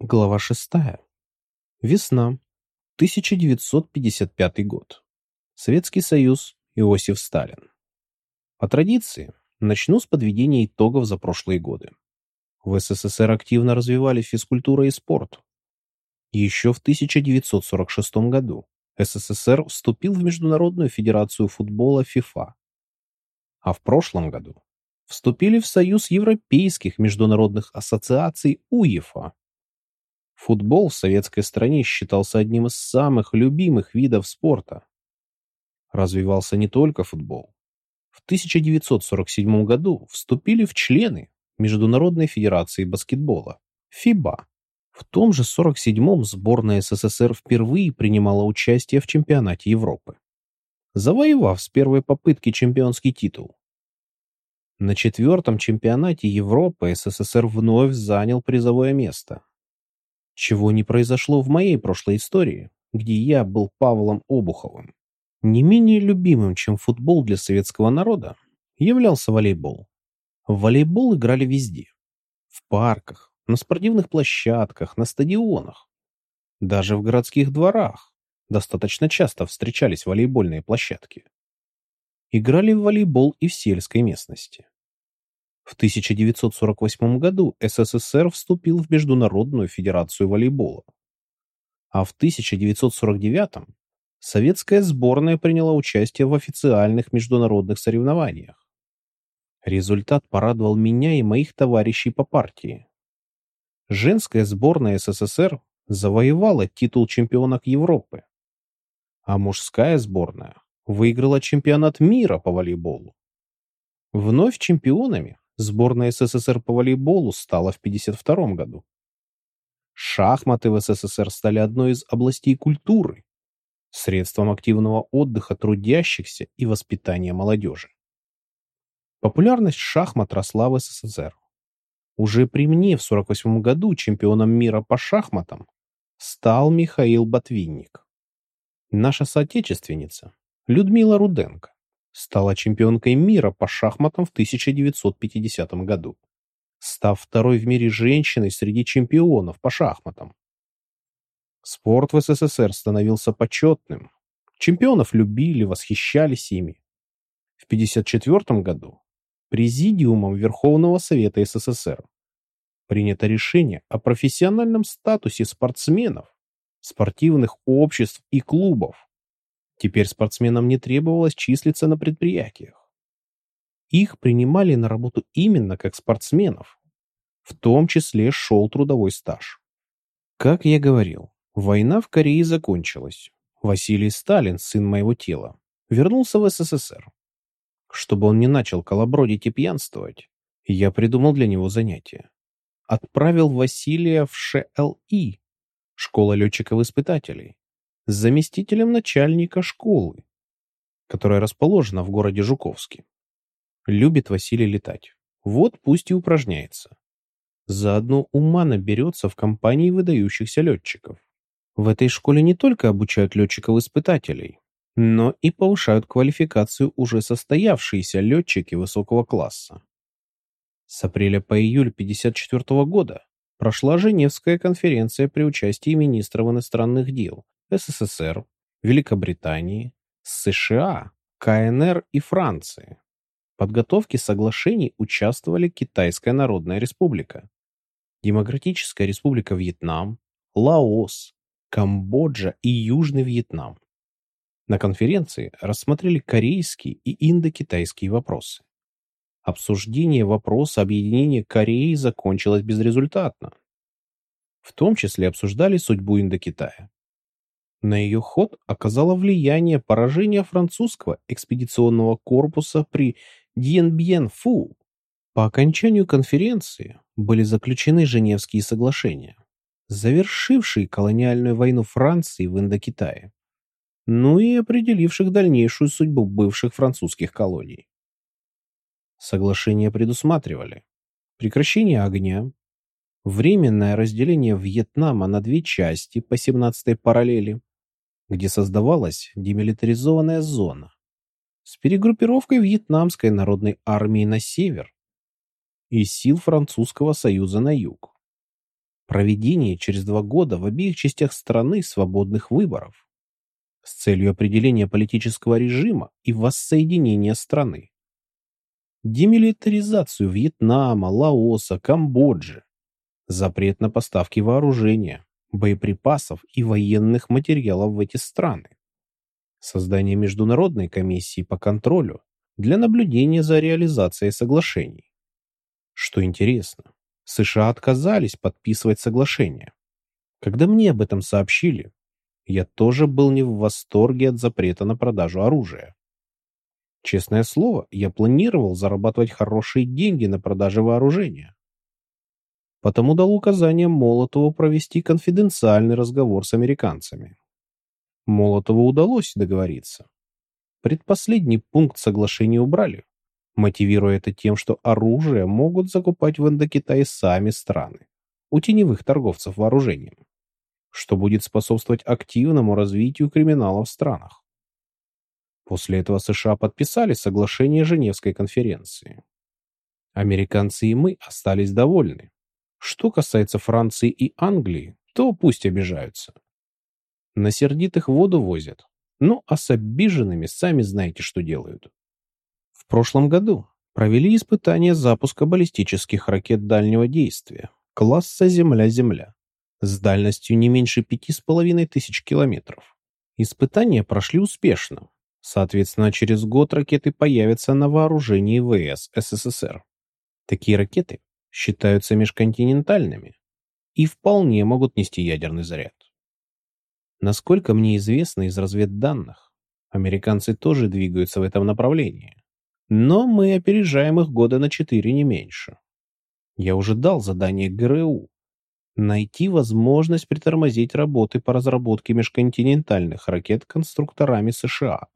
Глава шестая. Весна. 1955 год. Советский Союз. Иосиф Сталин. По традиции, начну с подведения итогов за прошлые годы. В СССР активно развивали физкультура и спорт. Еще в 1946 году СССР вступил в Международную федерацию футбола ФИФА. А в прошлом году вступили в Союз Европейских международных ассоциаций УЕФА. Футбол в советской стране считался одним из самых любимых видов спорта. Развивался не только футбол. В 1947 году вступили в члены Международной федерации баскетбола ФИБА. В том же 47-м сборная СССР впервые принимала участие в чемпионате Европы, завоевав с первой попытки чемпионский титул. На четвертом чемпионате Европы СССР вновь занял призовое место, чего не произошло в моей прошлой истории, где я был Павлом Обуховым. Не менее любимым, чем футбол для советского народа, являлся волейбол. В волейбол играли везде. В парках, на спортивных площадках, на стадионах. Даже в городских дворах достаточно часто встречались волейбольные площадки. Играли в волейбол и в сельской местности. В 1948 году СССР вступил в Международную федерацию волейбола. А в 1949 советская сборная приняла участие в официальных международных соревнованиях. Результат порадовал меня и моих товарищей по партии. Женская сборная СССР завоевала титул чемпионок Европы, а мужская сборная выиграла чемпионат мира по волейболу. Вновь чемпионами Сборная СССР по волейболу стала в 1952 году. Шахматы в СССР стали одной из областей культуры, средством активного отдыха трудящихся и воспитания молодежи. Популярность шахмат росла в СССР. Уже при мне в 1948 году чемпионом мира по шахматам стал Михаил Ботвинник. Наша соотечественница Людмила Руденко стала чемпионкой мира по шахматам в 1950 году, став второй в мире женщиной среди чемпионов по шахматам. Спорт в СССР становился почетным. Чемпионов любили, восхищались ими. В 1954 году Президиумом Верховного Совета СССР принято решение о профессиональном статусе спортсменов, спортивных обществ и клубов, Теперь спортсменам не требовалось числиться на предприятиях. Их принимали на работу именно как спортсменов. В том числе шел трудовой стаж. Как я говорил, война в Корее закончилась. Василий Сталин, сын моего тела, вернулся в СССР. Чтобы он не начал колобродить и пьянствовать, я придумал для него занятие. Отправил Василия в ШЛИ, школа летчиков-испытателей, с заместителем начальника школы, которая расположена в городе Жуковске. Любит Василий летать. Вот пусть и упражняется. Заодно ума наберется в компании выдающихся летчиков. В этой школе не только обучают летчиков-испытателей, но и повышают квалификацию уже состоявшиеся летчики высокого класса. С апреля по июль 1954 года прошла Женевская конференция при участии министров иностранных дел СССР, Великобритании, США, КНР и Франции. В подготовке соглашений участвовали Китайская Народная Республика, Демократическая Республика Вьетнам, Лаос, Камбоджа и Южный Вьетнам. На конференции рассмотрели корейские и индокитайские вопросы. Обсуждение вопроса объединения Кореи закончилось безрезультатно. В том числе обсуждали судьбу Индокитая. На ее ход оказало влияние поражение французского экспедиционного корпуса при Дьенбьен-Фу. По окончанию конференции были заключены Женевские соглашения, завершившие колониальную войну Франции в Индокитае, ну и определивших дальнейшую судьбу бывших французских колоний. Соглашения предусматривали прекращение огня, временное разделение Вьетнама на две части по 17-й параллели, где создавалась демилитаризованная зона с перегруппировкой Вьетнамской народной армии на север и сил Французского союза на юг. проведение через два года в обеих частях страны свободных выборов с целью определения политического режима и воссоединения страны, демилитаризацию Вьетнама, Лаоса, Камбоджи, запрет на поставки вооружения, боеприпасов и военных материалов в эти страны, создание международной комиссии по контролю для наблюдения за реализацией соглашений. Что интересно, США отказались подписывать соглашение. Когда мне об этом сообщили, я тоже был не в восторге от запрета на продажу оружия. Честное слово, я планировал зарабатывать хорошие деньги на продаже вооружения. Потому дал указание Молотову провести конфиденциальный разговор с американцами. Молотову удалось договориться. Предпоследний пункт соглашения убрали, мотивируя это тем, что оружие могут закупать в Индокитае сами страны, у теневых торговцев вооружением, что будет способствовать активному развитию криминала в странах. После этого США подписали соглашение Женевской конференции. Американцы и мы остались довольны. Что касается Франции и Англии, то пусть обижаются. На сердитых воду возят. Ну, а с обиженными сами знаете, что делают. В прошлом году провели испытания запуска баллистических ракет дальнего действия класса Земля-Земля с дальностью не меньше пяти с половиной тысяч километров. Испытания прошли успешно. Соответственно, через год ракеты появятся на вооружении ВС СССР. Такие ракеты считаются межконтинентальными и вполне могут нести ядерный заряд. Насколько мне известно из разведданных, американцы тоже двигаются в этом направлении. Но мы опережаем их года на четыре не меньше. Я уже дал задание ГРУ найти возможность притормозить работы по разработке межконтинентальных ракет конструкторами США.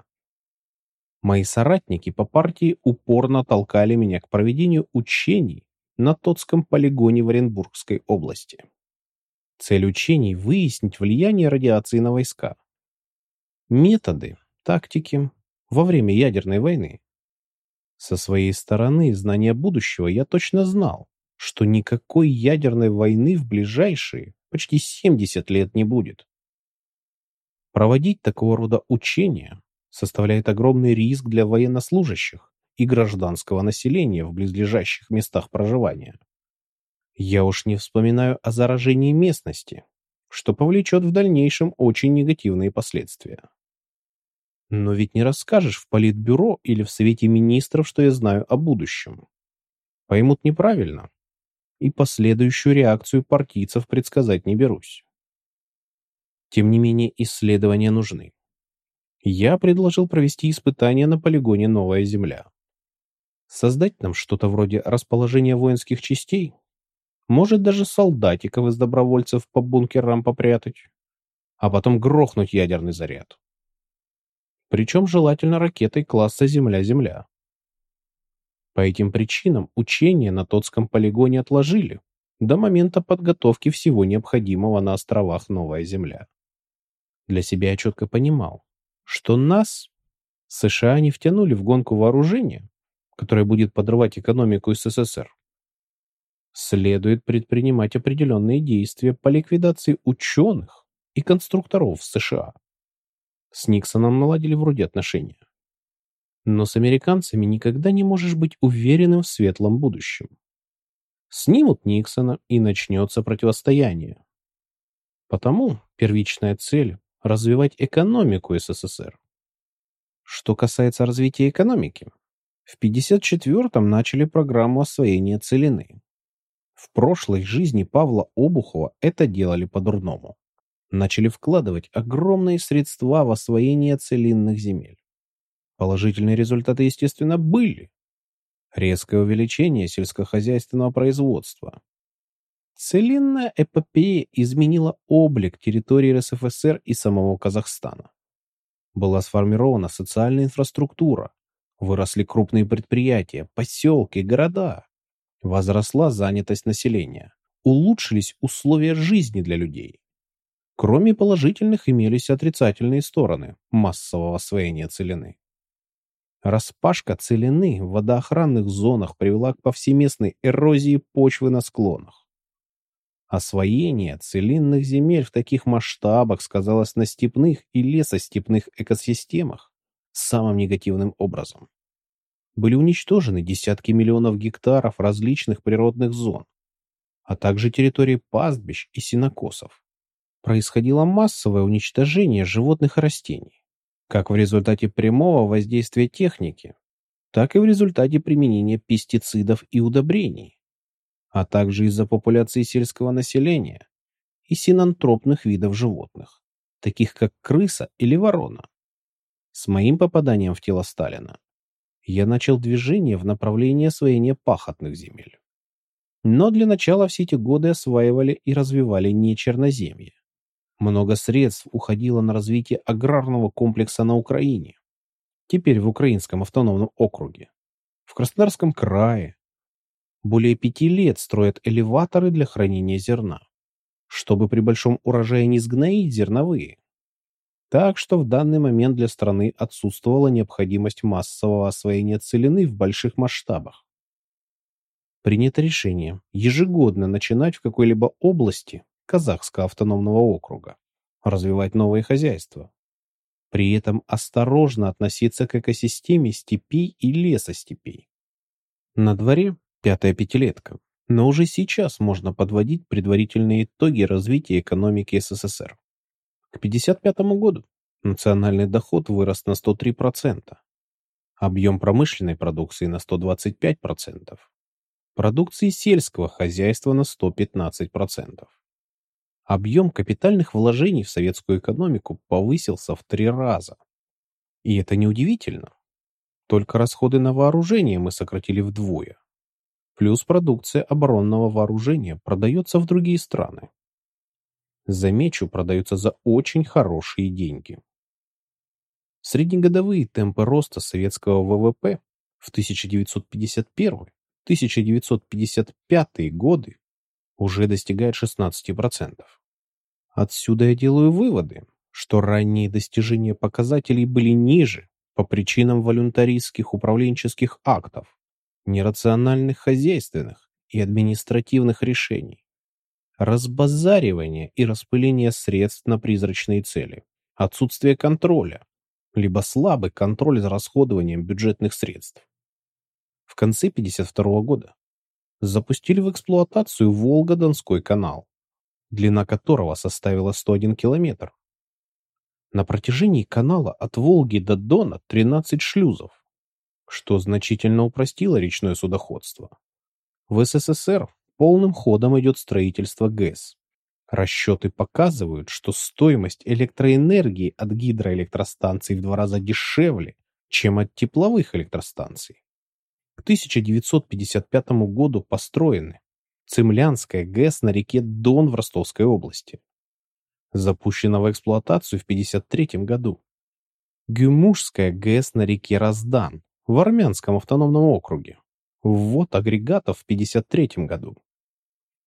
Мои соратники по партии упорно толкали меня к проведению учений на Тотском полигоне в Оренбургской области. Цель учений – выяснить влияние радиации на войска. Методы, тактики во время ядерной войны. Со своей стороны, знания будущего я точно знал, что никакой ядерной войны в ближайшие почти 70 лет не будет. Проводить такого рода учения составляет огромный риск для военнослужащих, и гражданского населения в близлежащих местах проживания. Я уж не вспоминаю о заражении местности, что повлечет в дальнейшем очень негативные последствия. Но ведь не расскажешь в политбюро или в Совете министров, что я знаю о будущем. Поймут неправильно, и последующую реакцию партийцев предсказать не берусь. Тем не менее, исследования нужны. Я предложил провести испытания на полигоне «Новая Земля». Создать нам что-то вроде расположения воинских частей? Может, даже солдатиков из добровольцев по бункерам попрятать? А потом грохнуть ядерный заряд. Причем желательно ракетой класса Земля-Земля. По этим причинам учения на Тотском полигоне отложили до момента подготовки всего необходимого на островах Новая Земля. Для себя я четко понимал, что нас, США, не втянули в гонку вооружения, которая будет подрывать экономику СССР. Следует предпринимать определенные действия по ликвидации ученых и конструкторов в США. С Никсоном наладили вроде отношения. Но с американцами никогда не можешь быть уверенным в светлом будущем. Снимут Никсона и начнется противостояние. Потому первичная цель – развивать экономику СССР. Что касается развития экономики, в 54-м начали программу освоения целины. В прошлой жизни Павла Обухова это делали по-дурному. Начали вкладывать огромные средства в освоение целинных земель. Положительные результаты, естественно, были. Резкое увеличение сельскохозяйственного производства. Целинная эпопея изменила облик территории РСФСР и самого Казахстана. Была сформирована социальная инфраструктура, Выросли крупные предприятия, поселки, города. Возросла занятость населения. Улучшились условия жизни для людей. Кроме положительных имелись отрицательные стороны массового освоения целины. Распашка целины в водоохранных зонах привела к повсеместной эрозии почвы на склонах. Освоение целинных земель в таких масштабах сказалось на степных и лесостепных экосистемах самым негативным образом. Были уничтожены десятки миллионов гектаров различных природных зон, а также территории пастбищ и сенокосов. Происходило массовое уничтожение животных и растений, как в результате прямого воздействия техники, так и в результате применения пестицидов и удобрений, а также из-за популяции сельского населения и синантропных видов животных, таких как крыса или ворона. С моим попаданием в тело Сталина я начал движение в направлении освоения пахотных земель. Но для начала все эти годы осваивали и развивали не черноземье. Много средств уходило на развитие аграрного комплекса на Украине, теперь в Украинском автономном округе, в Краснодарском крае, более пяти лет строят элеваторы для хранения зерна, чтобы при большом урожае не сгноить зерновые. Так что в данный момент для страны отсутствовала необходимость массового освоения целины в больших масштабах. Принято решение ежегодно начинать в какой-либо области Казахского автономного округа развивать новые хозяйства. При этом осторожно относиться к экосистеме степей и лесостепей. На дворе пятая пятилетка, но уже сейчас можно подводить предварительные итоги развития экономики СССР. К 1955 году национальный доход вырос на 103%, объем промышленной продукции на 125%, продукции сельского хозяйства на 115%. Объем капитальных вложений в советскую экономику повысился в три раза. И это неудивительно. Только расходы на вооружение мы сократили вдвое. Плюс продукция оборонного вооружения продается в другие страны. Замечу, продается за очень хорошие деньги. Среднегодовые темпы роста советского ВВП в 1951-1955 годы уже достигают 16%. Отсюда я делаю выводы, что ранние достижения показателей были ниже по причинам волюнтаристских управленческих актов, нерациональных хозяйственных и административных решений, разбазаривание и распыление средств на призрачные цели, отсутствие контроля, либо слабый контроль за расходованием бюджетных средств. В конце 1952 года запустили в эксплуатацию Волго-Донской канал, длина которого составила 101 километр. На протяжении канала от Волги до Дона 13 шлюзов, что значительно упростило речное судоходство. В СССР полным ходом идет строительство ГЭС. Расчеты показывают, что стоимость электроэнергии от гидроэлектростанций в два раза дешевле, чем от тепловых электростанций. К 1955 году построены Цемлянская ГЭС на реке Дон в Ростовской области. Запущена в эксплуатацию в 1953 году. Гюмушская ГЭС на реке Раздан в Армянском автономном округе. Ввод агрегатов в 1953 году.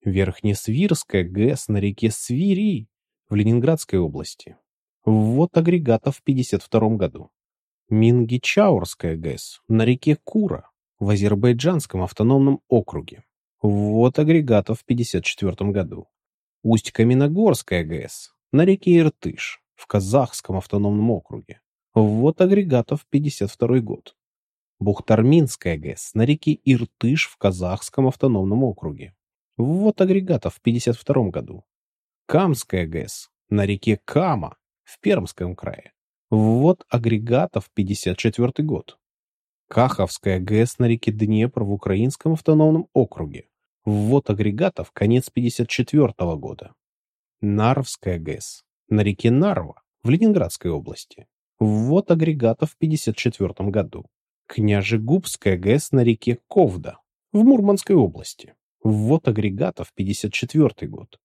Верхнесвирская ГЭС на реке Свири в Ленинградской области. Ввод агрегатов в 1952 году. Мингичаурская ГЭС на реке Кура в Азербайджанском автономном округе. Ввод агрегатов в 1954 году. Усть-Каменогорская ГЭС на реке Иртыш в Казахском автономном округе. Ввод агрегатов в 1952 год. Бухтарминская ГЭС на реке Иртыш в Казахском автономном округе. Ввод агрегатов в 1952 году. Камская ГЭС на реке Кама в Пермском крае. Ввод агрегатов в 1954 год. Каховская ГЭС на реке Днепр в Украинском автономном округе. Ввод агрегатов конец 1954 года. Нарвская ГЭС на реке Нарва в Ленинградской области. Ввод агрегатов в 1954 году. Княжегубская ГЭС на реке Ковда в Мурманской области. Ввод агрегатов 54 год.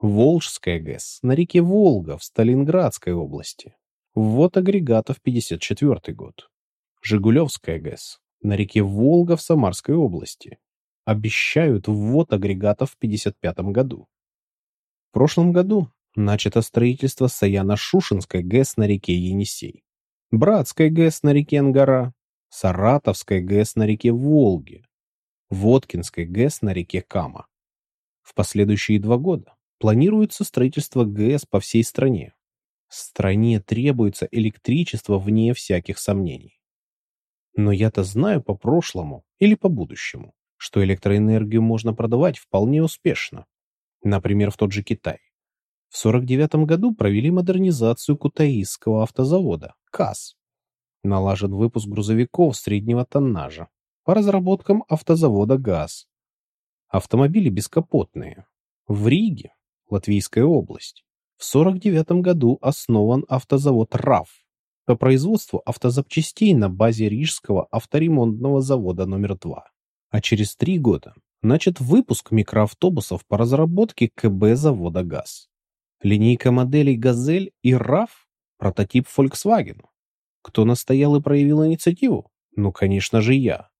Волжская ГЭС на реке Волга в Сталинградской области. Ввод агрегатов 54 год. Жигулевская ГЭС на реке Волга в Самарской области. Обещают ввод агрегатов в 55 году. В прошлом году начато строительство Саяно-Шушенской ГЭС на реке Енисей. Братской ГЭС на реке Ангара, Саратовской ГЭС на реке Волге, Воткинской ГЭС на реке Кама. В последующие два года планируется строительство ГЭС по всей стране. Стране требуется электричество вне всяких сомнений. Но я-то знаю по прошлому или по будущему, что электроэнергию можно продавать вполне успешно. Например, в тот же Китай. В 49 году провели модернизацию Кутаисского автозавода КАЗ. Налажен выпуск грузовиков среднего тоннажа по разработкам автозавода ГАЗ. Автомобили бескапотные. В Риге, Латвийская область, в 49 году основан автозавод РАФ по производству автозапчастей на базе Рижского авторемонтного завода номер 2. А через три года начат выпуск микроавтобусов по разработке КБ завода ГАЗ. Линейка моделей «Газель» и «РАФ» – прототип Volkswagen. Кто настоял и проявил инициативу? Ну, конечно же, я.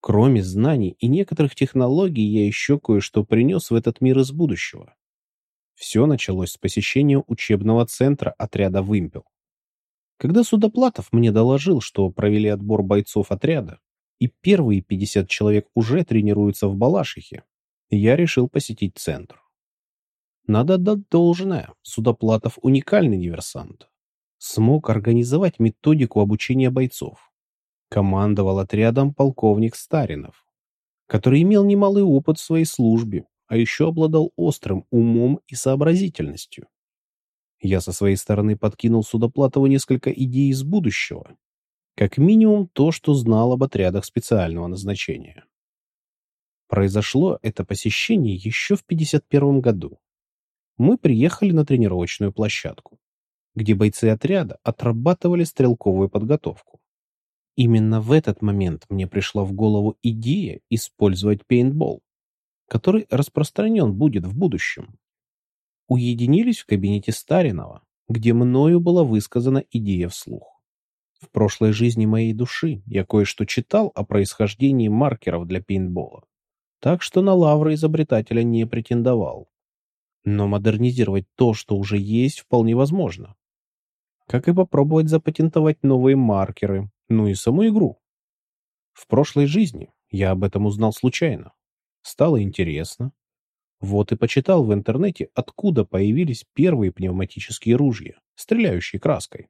Кроме знаний и некоторых технологий, я еще кое-что принес в этот мир из будущего. Все началось с посещения учебного центра отряда «Вымпел». Когда Судоплатов мне доложил, что провели отбор бойцов отряда, и первые 50 человек уже тренируются в Балашихе, я решил посетить центр. Надо отдать должное, Судоплатов уникальный диверсант. Смог организовать методику обучения бойцов. Командовал отрядом полковник Старинов, который имел немалый опыт в своей службе, а еще обладал острым умом и сообразительностью. Я со своей стороны подкинул Судоплатову несколько идей из будущего. Как минимум то, что знал об отрядах специального назначения. Произошло это посещение еще в 51 году. Мы приехали на тренировочную площадку, где бойцы отряда отрабатывали стрелковую подготовку. Именно в этот момент мне пришла в голову идея использовать пейнтбол, который распространен будет в будущем уединились в кабинете Старинова, где мною была высказана идея вслух. В прошлой жизни моей души я кое-что читал о происхождении маркеров для пейнтбола, так что на лавры изобретателя не претендовал. Но модернизировать то, что уже есть, вполне возможно. Как и попробовать запатентовать новые маркеры, ну и саму игру. В прошлой жизни я об этом узнал случайно. Стало интересно, вот и почитал в интернете, откуда появились первые пневматические ружья, стреляющие краской.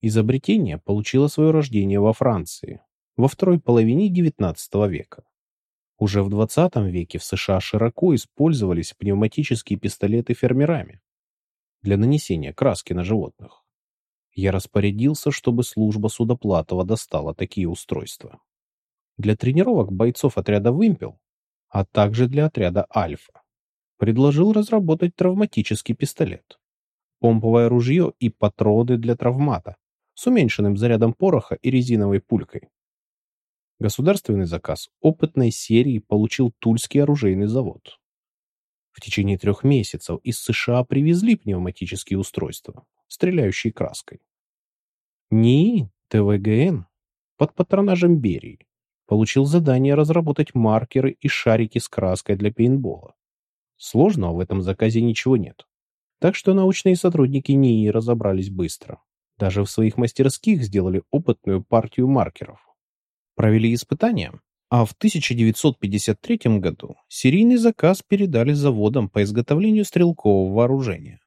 Изобретение получило свое рождение во Франции во второй половине XIX века. Уже в XX веке в США широко использовались пневматические пистолеты фермерами для нанесения краски на животных. Я распорядился, чтобы служба Судоплатова достала такие устройства. Для тренировок бойцов отряда «Вымпел» а также для отряда «Альфа». Предложил разработать травматический пистолет, помповое ружье и патроны для травмата с уменьшенным зарядом пороха и резиновой пулькой. Государственный заказ опытной серии получил Тульский оружейный завод. В течение трех месяцев из США привезли пневматические устройства, стреляющие краской. НИИ ТВГН под патронажем Берии получил задание разработать маркеры и шарики с краской для пейнтбола. Сложного в этом заказе ничего нет. Так что научные сотрудники НИИ разобрались быстро. Даже в своих мастерских сделали опытную партию маркеров. Провели испытания, а в 1953 году серийный заказ передали заводам по изготовлению стрелкового вооружения.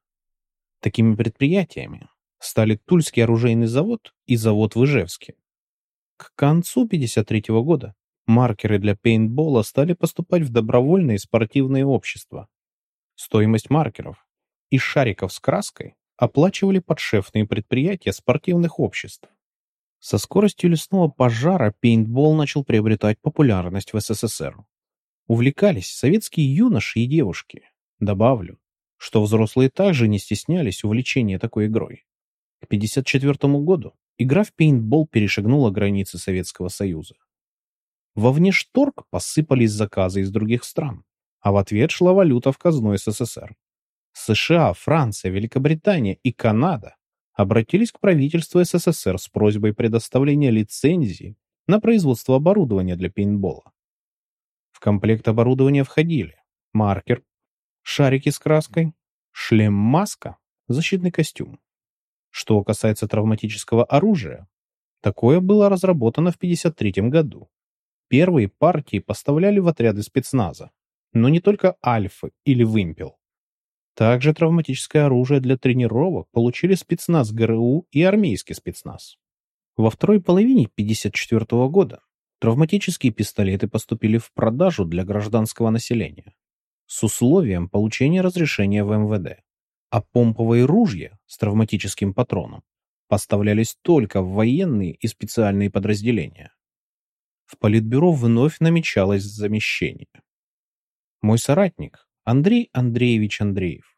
Такими предприятиями стали Тульский оружейный завод и завод в Ижевске, к концу 53 -го года маркеры для пейнтбола стали поступать в добровольные спортивные общества. Стоимость маркеров и шариков с краской оплачивали подшефные предприятия спортивных обществ. Со скоростью лесного пожара пейнтбол начал приобретать популярность в СССР. Увлекались советские юноши и девушки. Добавлю, что взрослые также не стеснялись увлечения такой игрой. К 1954 году Игра в пейнтбол перешагнула границы Советского Союза. Во внешторг посыпались заказы из других стран, а в ответ шла валюта в казну СССР. США, Франция, Великобритания и Канада обратились к правительству СССР с просьбой предоставления лицензии на производство оборудования для пейнтбола. В комплект оборудования входили маркер, шарики с краской, шлем-маска, защитный костюм. Что касается травматического оружия, такое было разработано в 1953 году. Первые партии поставляли в отряды спецназа. но не только Альфа или Вымпел. Также травматическое оружие для тренировок получили спецназ ГРУ и армейский спецназ. Во второй половине 1954 года травматические пистолеты поступили в продажу для гражданского населения с условием получения разрешения в МВД, а помповые ружья с травматическим патроном поставлялись только в военные и специальные подразделения. В Политбюро вновь намечалось замещение. Мой соратник, Андрей Андреевич Андреев,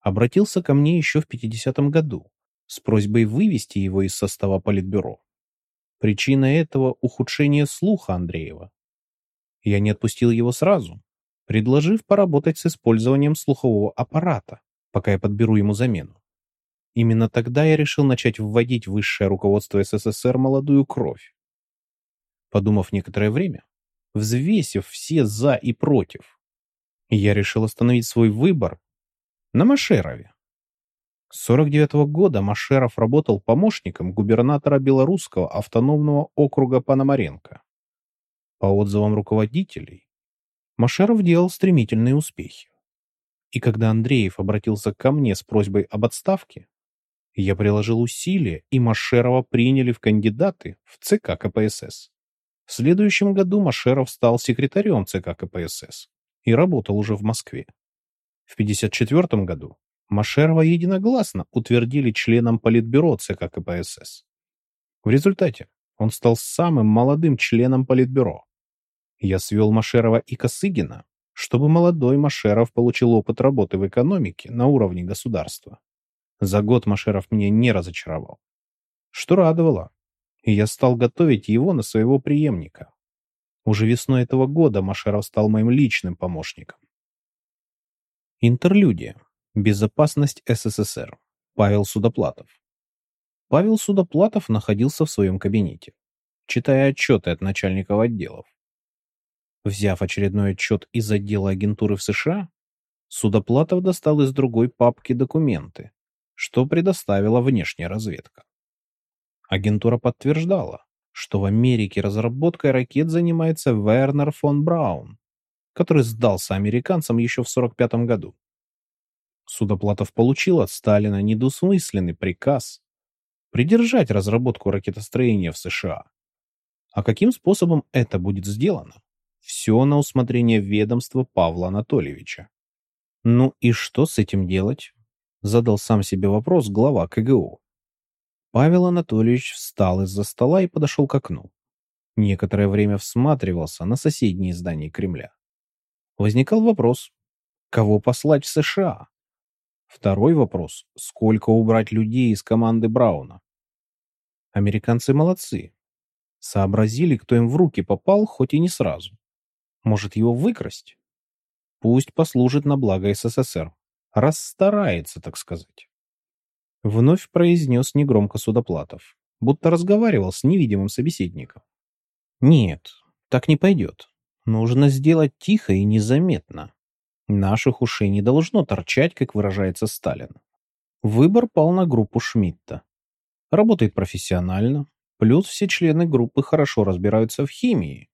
обратился ко мне еще в 50-м году с просьбой вывести его из состава Политбюро. Причина этого – ухудшение слуха Андреева. Я не отпустил его сразу, предложив поработать с использованием слухового аппарата, пока я подберу ему замену. Именно тогда я решил начать вводить в высшее руководство СССР молодую кровь. Подумав некоторое время, взвесив все «за» и «против», я решил остановить свой выбор на Машерове. С 49 -го года Машеров работал помощником губернатора Белорусского автономного округа Пономаренко. По отзывам руководителей, Машеров делал стремительные успехи. И когда Андреев обратился ко мне с просьбой об отставке, я приложил усилия, и Машерова приняли в кандидаты в ЦК КПСС. В следующем году Машеров стал секретарем ЦК КПСС и работал уже в Москве. В 1954 году Машерова единогласно утвердили членом Политбюро ЦК КПСС. В результате он стал самым молодым членом Политбюро. Я свел Машерова и Косыгина, чтобы молодой Машеров получил опыт работы в экономике на уровне государства. За год Машеров меня не разочаровал. Что радовало, и я стал готовить его на своего преемника. Уже весной этого года Машеров стал моим личным помощником. Интерлюдия. Безопасность СССР. Павел Судоплатов. Павел Судоплатов находился в своем кабинете, читая отчеты от начальников отделов. Взяв очередной отчет из отдела агентуры в США, Судоплатов достал из другой папки документы, что предоставила внешняя разведка. Агентура подтверждала, что в Америке разработкой ракет занимается Вернер фон Браун, который сдался американцам еще в 1945 году. Судоплатов получил от Сталина недвусмысленный приказ придержать разработку ракетостроения в США. А каким способом это будет сделано? Все на усмотрение ведомства Павла Анатольевича. Ну и что с этим делать? Задал сам себе вопрос глава КГУ. Павел Анатольевич встал из-за стола и подошел к окну. Некоторое время всматривался на соседние здания Кремля. Возникал вопрос, кого послать в США? Второй вопрос, сколько убрать людей из команды Брауна? Американцы молодцы. Сообразили, кто им в руки попал, хоть и не сразу. Может, его выкрасть? Пусть послужит на благо СССР расстарается, так сказать. Вновь произнес негромко Судоплатов, будто разговаривал с невидимым собеседником. Нет, так не пойдет. Нужно сделать тихо и незаметно. Наших ушей не должно торчать, как выражается Сталин. Выбор пал на группу Шмидта. Работает профессионально, плюс все члены группы хорошо разбираются в химии.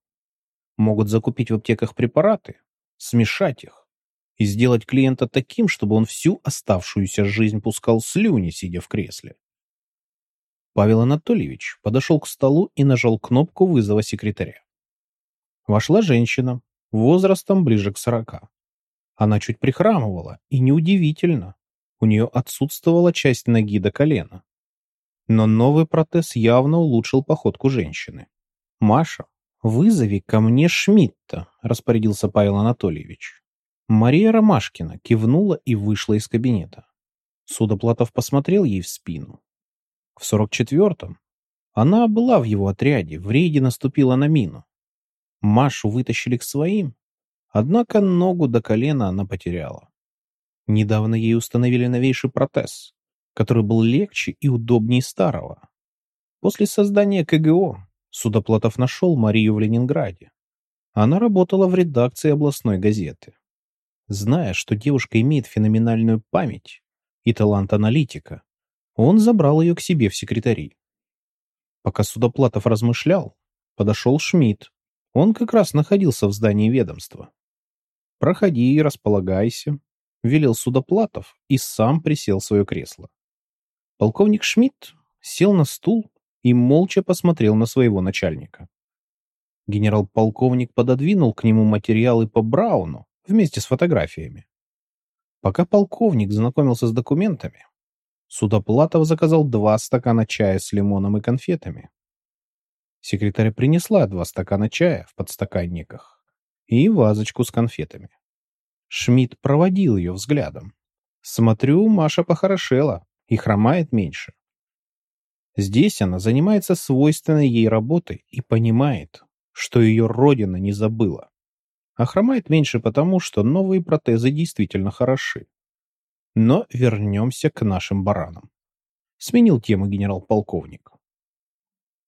Могут закупить в аптеках препараты, смешать их, и сделать клиента таким, чтобы он всю оставшуюся жизнь пускал слюни, сидя в кресле. Павел Анатольевич подошел к столу и нажал кнопку вызова секретаря. Вошла женщина, возрастом ближе к сорока. Она чуть прихрамывала, и неудивительно, у нее отсутствовала часть ноги до колена. Но новый протез явно улучшил походку женщины. «Маша, вызови ко мне Шмидта», — распорядился Павел Анатольевич. Мария Ромашкина кивнула и вышла из кабинета. Судоплатов посмотрел ей в спину. В сорок четвертом она была в его отряде, в рейде наступила на мину. Машу вытащили к своим, однако ногу до колена она потеряла. Недавно ей установили новейший протез, который был легче и удобнее старого. После создания КГО Судоплатов нашел Марию в Ленинграде. Она работала в редакции областной газеты. Зная, что девушка имеет феноменальную память и талант аналитика, он забрал ее к себе в секретари. Пока Судоплатов размышлял, подошел Шмидт. Он как раз находился в здании ведомства. Проходи и располагайся, велел Судоплатов и сам присел в свое кресло. Полковник Шмидт сел на стул и молча посмотрел на своего начальника. Генерал-полковник пододвинул к нему материалы по Брауну вместе с фотографиями. Пока полковник знакомился с документами, Судоплатов заказал два стакана чая с лимоном и конфетами. Секретарь принесла два стакана чая в подстаканниках и вазочку с конфетами. Шмидт проводил ее взглядом. Смотрю, Маша похорошела и хромает меньше. Здесь она занимается свойственной ей работой и понимает, что ее родина не забыла. А хромает меньше потому, что новые протезы действительно хороши. Но вернемся к нашим баранам. Сменил тему генерал-полковник.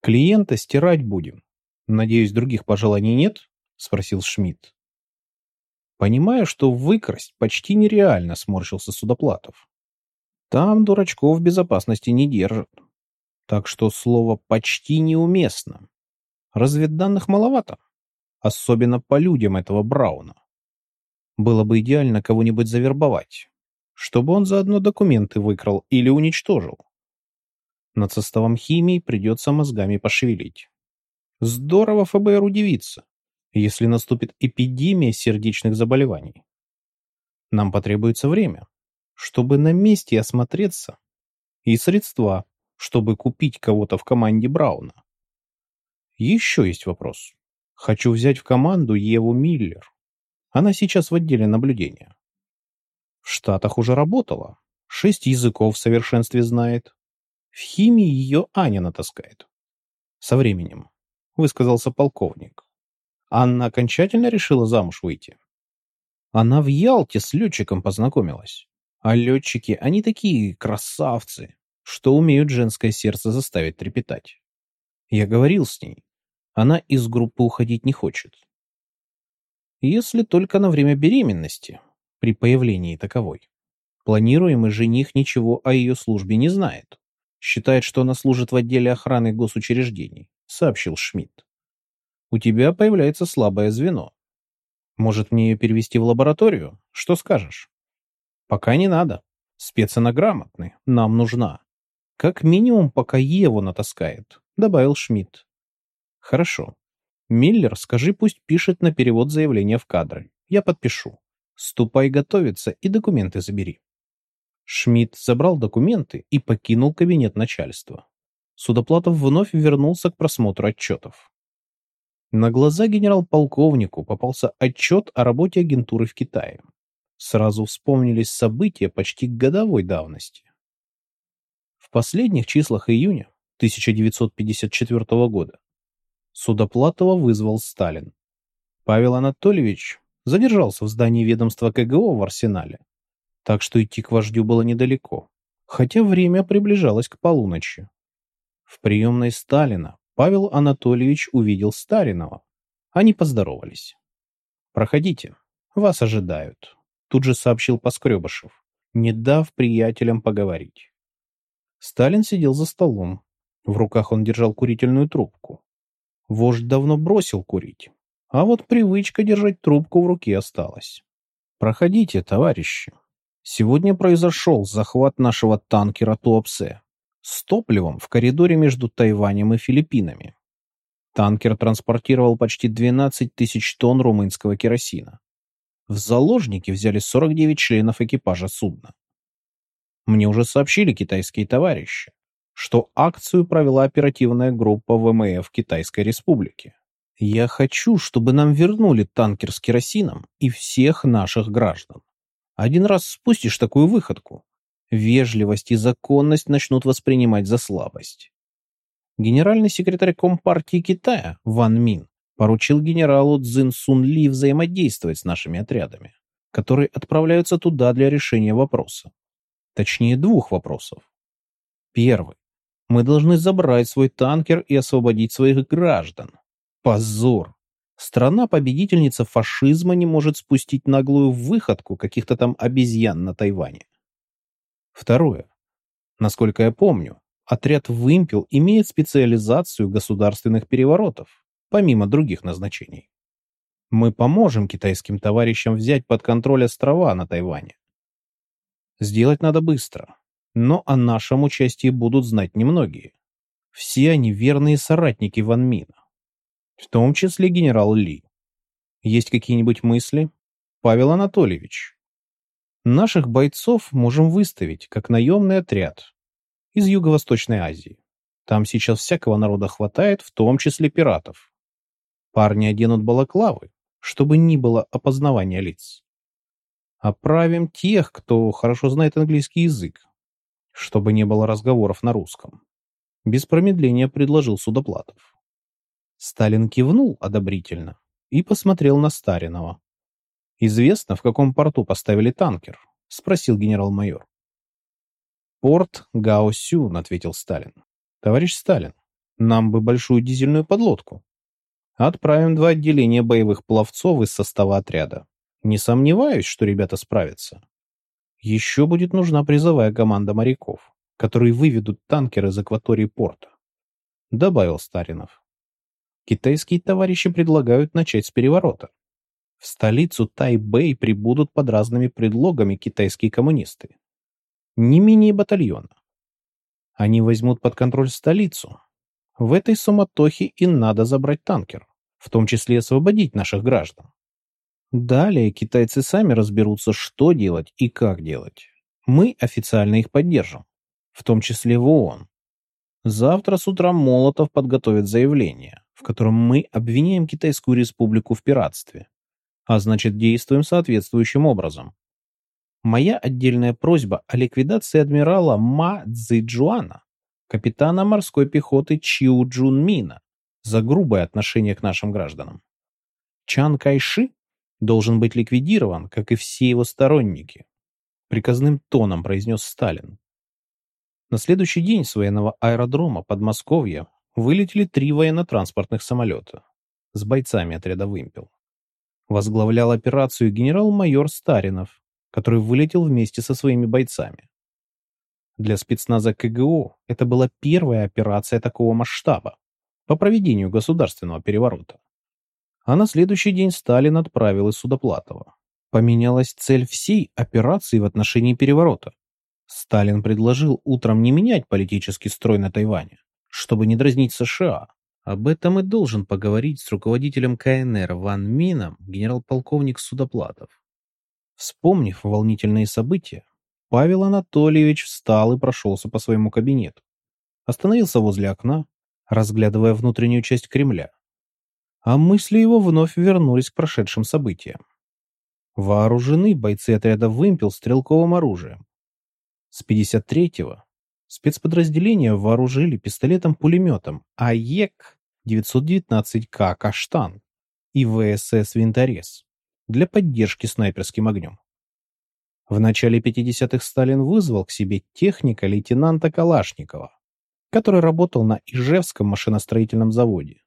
Клиента стирать будем. Надеюсь, других пожеланий нет? Спросил Шмидт. Понимая, что выкрасть почти нереально, сморщился Судоплатов. Там дурачков безопасности не держат. Так что слово «почти» неуместно. Разведданных маловато. Особенно по людям этого Брауна. Было бы идеально кого-нибудь завербовать, чтобы он заодно документы выкрал или уничтожил. Над составом химии придется мозгами пошевелить. Здорово ФБР удивится, если наступит эпидемия сердечных заболеваний. Нам потребуется время, чтобы на месте осмотреться, и средства, чтобы купить кого-то в команде Брауна. Еще есть вопрос. Хочу взять в команду Еву Миллер. Она сейчас в отделе наблюдения. В Штатах уже работала. Шесть языков в совершенстве знает. В химии ее Аня натаскает. Со временем, высказался полковник. Анна окончательно решила замуж выйти. Она в Ялте с летчиком познакомилась. А летчики, они такие красавцы что умеют женское сердце заставить трепетать. Я говорил с ней. Она из группы уходить не хочет. Если только на время беременности, при появлении таковой. Планируемый жених ничего о ее службе не знает. Считает, что она служит в отделе охраны госучреждений, сообщил Шмидт. У тебя появляется слабое звено. Может, мне ее перевести в лабораторию? Что скажешь? Пока не надо. Специна грамотны, нам нужна. Как минимум, пока Еву натаскает, добавил Шмидт. Хорошо. Миллер, скажи, пусть пишет на перевод заявление в кадры. Я подпишу. Ступай готовиться и документы забери. Шмидт забрал документы и покинул кабинет начальства. Судоплатов вновь вернулся к просмотру отчетов. На глаза генерал-полковнику попался отчет о работе агентуры в Китае. Сразу вспомнились события почти годовой давности последних числах июня 1954 года Судоплатова вызвал Сталин. Павел Анатольевич задержался в здании ведомства КГО в Арсенале, так что идти к вождю было недалеко, хотя время приближалось к полуночи. В приемной Сталина Павел Анатольевич увидел Старинова. Они поздоровались. «Проходите, вас ожидают», — тут же сообщил Поскребышев, не дав приятелям поговорить. Сталин сидел за столом. В руках он держал курительную трубку. Вождь давно бросил курить, а вот привычка держать трубку в руке осталась. «Проходите, товарищи. Сегодня произошел захват нашего танкера Туапсе с топливом в коридоре между Тайванем и Филиппинами. Танкер транспортировал почти 12 тысяч тонн румынского керосина. В заложники взяли 49 членов экипажа судна. Мне уже сообщили китайские товарищи, что акцию провела оперативная группа ВМФ Китайской Республики. Я хочу, чтобы нам вернули танкер с керосином и всех наших граждан. Один раз спустишь такую выходку, вежливость и законность начнут воспринимать за слабость. Генеральный секретарь Компартии Китая Ван Мин поручил генералу Цзин Сун Ли взаимодействовать с нашими отрядами, которые отправляются туда для решения вопроса. Точнее, двух вопросов. Первый. Мы должны забрать свой танкер и освободить своих граждан. Позор! Страна-победительница фашизма не может спустить наглую выходку каких-то там обезьян на Тайване. Второе. Насколько я помню, отряд «Вымпел» имеет специализацию государственных переворотов, помимо других назначений. Мы поможем китайским товарищам взять под контроль острова на Тайване. Сделать надо быстро, но о нашем участии будут знать немногие. Все они верные соратники Ван Мина, в том числе генерал Ли. Есть какие-нибудь мысли? Павел Анатольевич. Наших бойцов можем выставить как наемный отряд из Юго-Восточной Азии. Там сейчас всякого народа хватает, в том числе пиратов. Парни оденут балаклавы, чтобы не было опознавания лиц. Оправим тех, кто хорошо знает английский язык, чтобы не было разговоров на русском. Без промедления предложил Судоплатов. Сталин кивнул одобрительно и посмотрел на Старинова. «Известно, в каком порту поставили танкер?» — спросил генерал-майор. «Порт Гао-Сюн», — ответил Сталин. «Товарищ Сталин, нам бы большую дизельную подлодку. Отправим два отделения боевых пловцов из состава отряда. Не сомневаюсь, что ребята справятся. Еще будет нужна призовая команда моряков, которые выведут танкер из акватории порта», — добавил Старинов. «Китайские товарищи предлагают начать с переворота. В столицу Тайбэй прибудут под разными предлогами китайские коммунисты. Не менее батальона. Они возьмут под контроль столицу. В этой суматохе и надо забрать танкер, в том числе освободить наших граждан. Далее китайцы сами разберутся, что делать и как делать. Мы официально их поддержим, в том числе в ООН. Завтра с утра Молотов подготовит заявление, в котором мы обвиняем Китайскую республику в пиратстве а значит действуем соответствующим образом. Моя отдельная просьба о ликвидации адмирала Ма Цзэджуана, капитана морской пехоты Чиу Джун за грубое отношение к нашим гражданам. Чан Кайши должен быть ликвидирован, как и все его сторонники, приказным тоном произнес Сталин. На следующий день с военного аэродрома Подмосковья вылетели три военно-транспортных самолета с бойцами отряда «Вымпел». Возглавлял операцию генерал-майор Старинов, который вылетел вместе со своими бойцами. Для спецназа КГО это была первая операция такого масштаба по проведению государственного переворота. А на следующий день Сталин отправил из Судоплатова. Поменялась цель всей операции в отношении переворота. Сталин предложил утром не менять политический строй на Тайване, чтобы не дразнить США, об этом и должен поговорить с руководителем КНР Ван Мином генерал-полковник Судоплатов. Вспомнив волнительные события, Павел Анатольевич встал и прошелся по своему кабинету. Остановился возле окна, разглядывая внутреннюю часть Кремля. А мысли его вновь вернулись к прошедшим событиям. Вооружены бойцы отряда «Вымпел» стрелковым оружием. С 53-го Спецподразделения вооружили пистолетом-пулеметом АЕК-919К «Каштан» и ВСС «Винторез» для поддержки снайперским огнем. В начале 50-х Сталин вызвал к себе техника лейтенанта Калашникова, который работал на Ижевском машиностроительном заводе.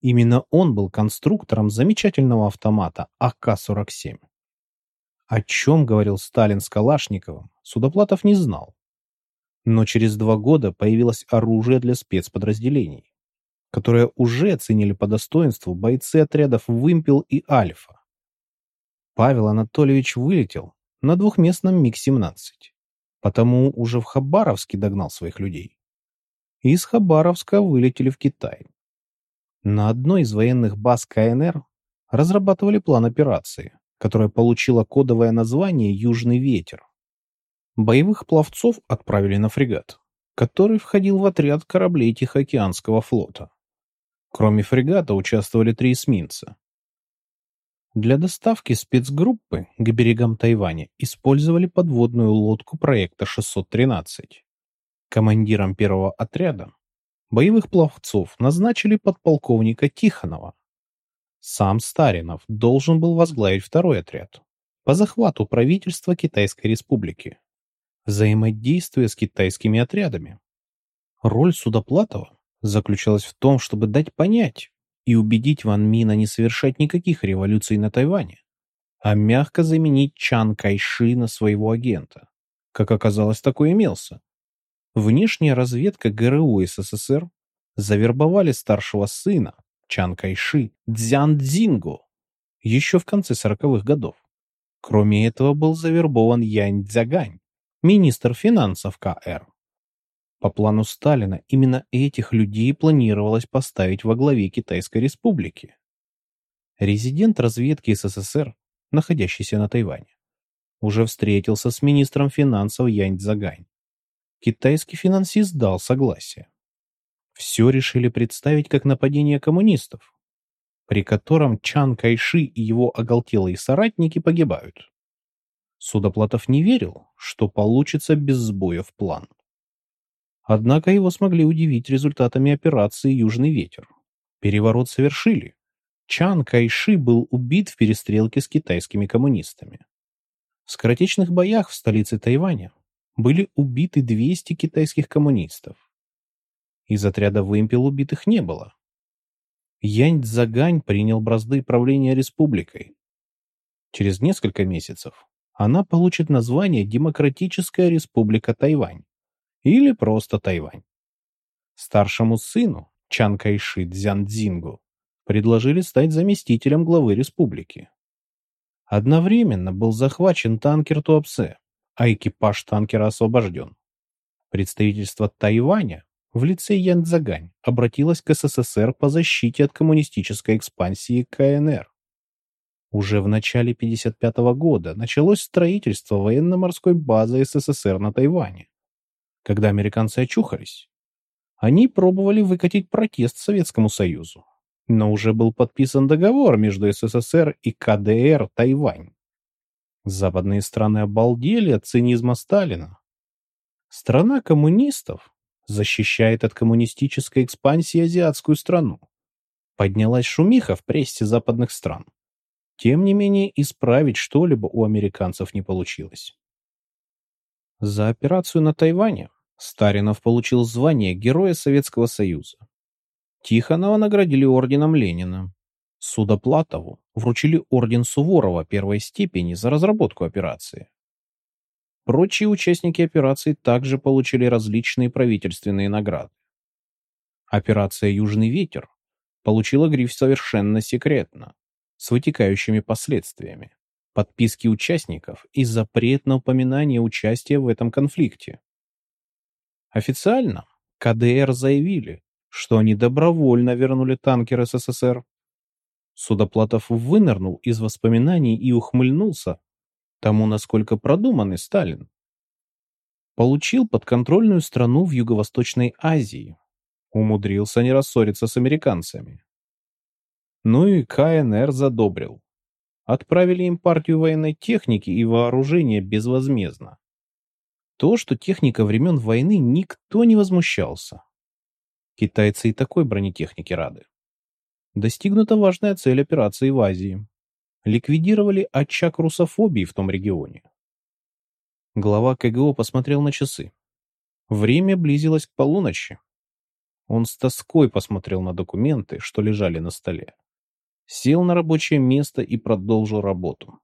Именно он был конструктором замечательного автомата АК-47. О чем говорил Сталин с Калашниковым, Судоплатов не знал. Но через два года появилось оружие для спецподразделений, которое уже оценили по достоинству бойцы отрядов «Вымпел» и «Альфа». Павел Анатольевич вылетел на двухместном МиГ-17, потому уже в Хабаровске догнал своих людей. Из Хабаровска вылетели в Китай. На одной из военных баз КНР разрабатывали план операции, которая получила кодовое название «Южный ветер». Боевых пловцов отправили на фрегат, который входил в отряд кораблей Тихоокеанского флота. Кроме фрегата участвовали три эсминца. Для доставки спецгруппы к берегам Тайваня использовали подводную лодку проекта 613. Командиром первого отряда боевых пловцов назначили подполковника Тихонова. Сам Старинов должен был возглавить второй отряд по захвату правительства Китайской Республики взаимодействуя с китайскими отрядами. Роль Судоплатова заключалась в том, чтобы дать понять и убедить Ван Мина не совершать никаких революций на Тайване, а мягко заменить Чан Кайши на своего агента. Как оказалось, такой имелся. Внешняя разведка ГРУ СССР завербовали старшего сына Чан Кайши Цзян Цзинго еще в конце сороковых годов. Кроме этого был завербован Янь Цзягань, министр финансов КР. По плану Сталина именно этих людей планировалось поставить во главе Китайской республики. Резидент разведки СССР, находящийся на Тайване, уже встретился с министром финансов Янь Цзагань. Китайский финансист дал согласие. Все решили представить как нападение коммунистов, при котором Чан Кайши и его оголтелые соратники погибают. Судоплатов не верил, что получится без сбоев план. Однако его смогли удивить результатами операции «Южный ветер». Переворот совершили. Чан Кайши был убит в перестрелке с китайскими коммунистами. В скоротечных боях в столице Тайваня были убиты 200 китайских коммунистов. Из отряда «Вымпел» убитых не было. Янь Цзагань принял бразды правления республикой. Через несколько месяцев она получит название Демократическая Республика Тайвань или просто Тайвань. Старшему сыну Чан Кайши Цзяндзингу предложили стать заместителем главы республики. Одновременно был захвачен танкер Туапсе, а экипаж танкера освобожден. Представительство Тайваня в лице Ян Цзагань обратилось к СССР по защите от коммунистической экспансии КНР. Уже в начале 1955 года началось строительство военно-морской базы СССР на Тайване. Когда американцы очухались, они пробовали выкатить протест Советскому Союзу, но уже был подписан договор между СССР и КДР Тайвань. Западные страны обалдели от цинизма Сталина. Страна коммунистов защищает от коммунистической экспансии азиатскую страну. Поднялась шумиха в прессе западных стран. Тем не менее, исправить что-либо у американцев не получилось. За операцию на Тайване Старинов получил звание Героя Советского Союза. Тихонова наградили орденом Ленина. Судоплатову вручили орден Суворова первой степени за разработку операции. Прочие участники операции также получили различные правительственные награды. Операция «Южный ветер» получила гриф «Совершенно секретно» с вытекающими последствиями, подписки участников и запрет на упоминание участия в этом конфликте. Официально КДР заявили, что они добровольно вернули танкер СССР. Судоплатов вынырнул из воспоминаний и ухмыльнулся тому, насколько продуманный Сталин. Получил подконтрольную страну в Юго-Восточной Азии. Умудрился не рассориться с американцами. Ну и КНР задобрил. Отправили им партию военной техники и вооружения безвозмездно. То, что техника времен войны, никто не возмущался. Китайцы и такой бронетехнике рады. Достигнута важная цель операции в Азии ликвидировали очаг русофобии в том регионе. Глава КГО посмотрел на часы. Время близилось к полуночи. Он с тоской посмотрел на документы, что лежали на столе. Сел на рабочее место и продолжил работу.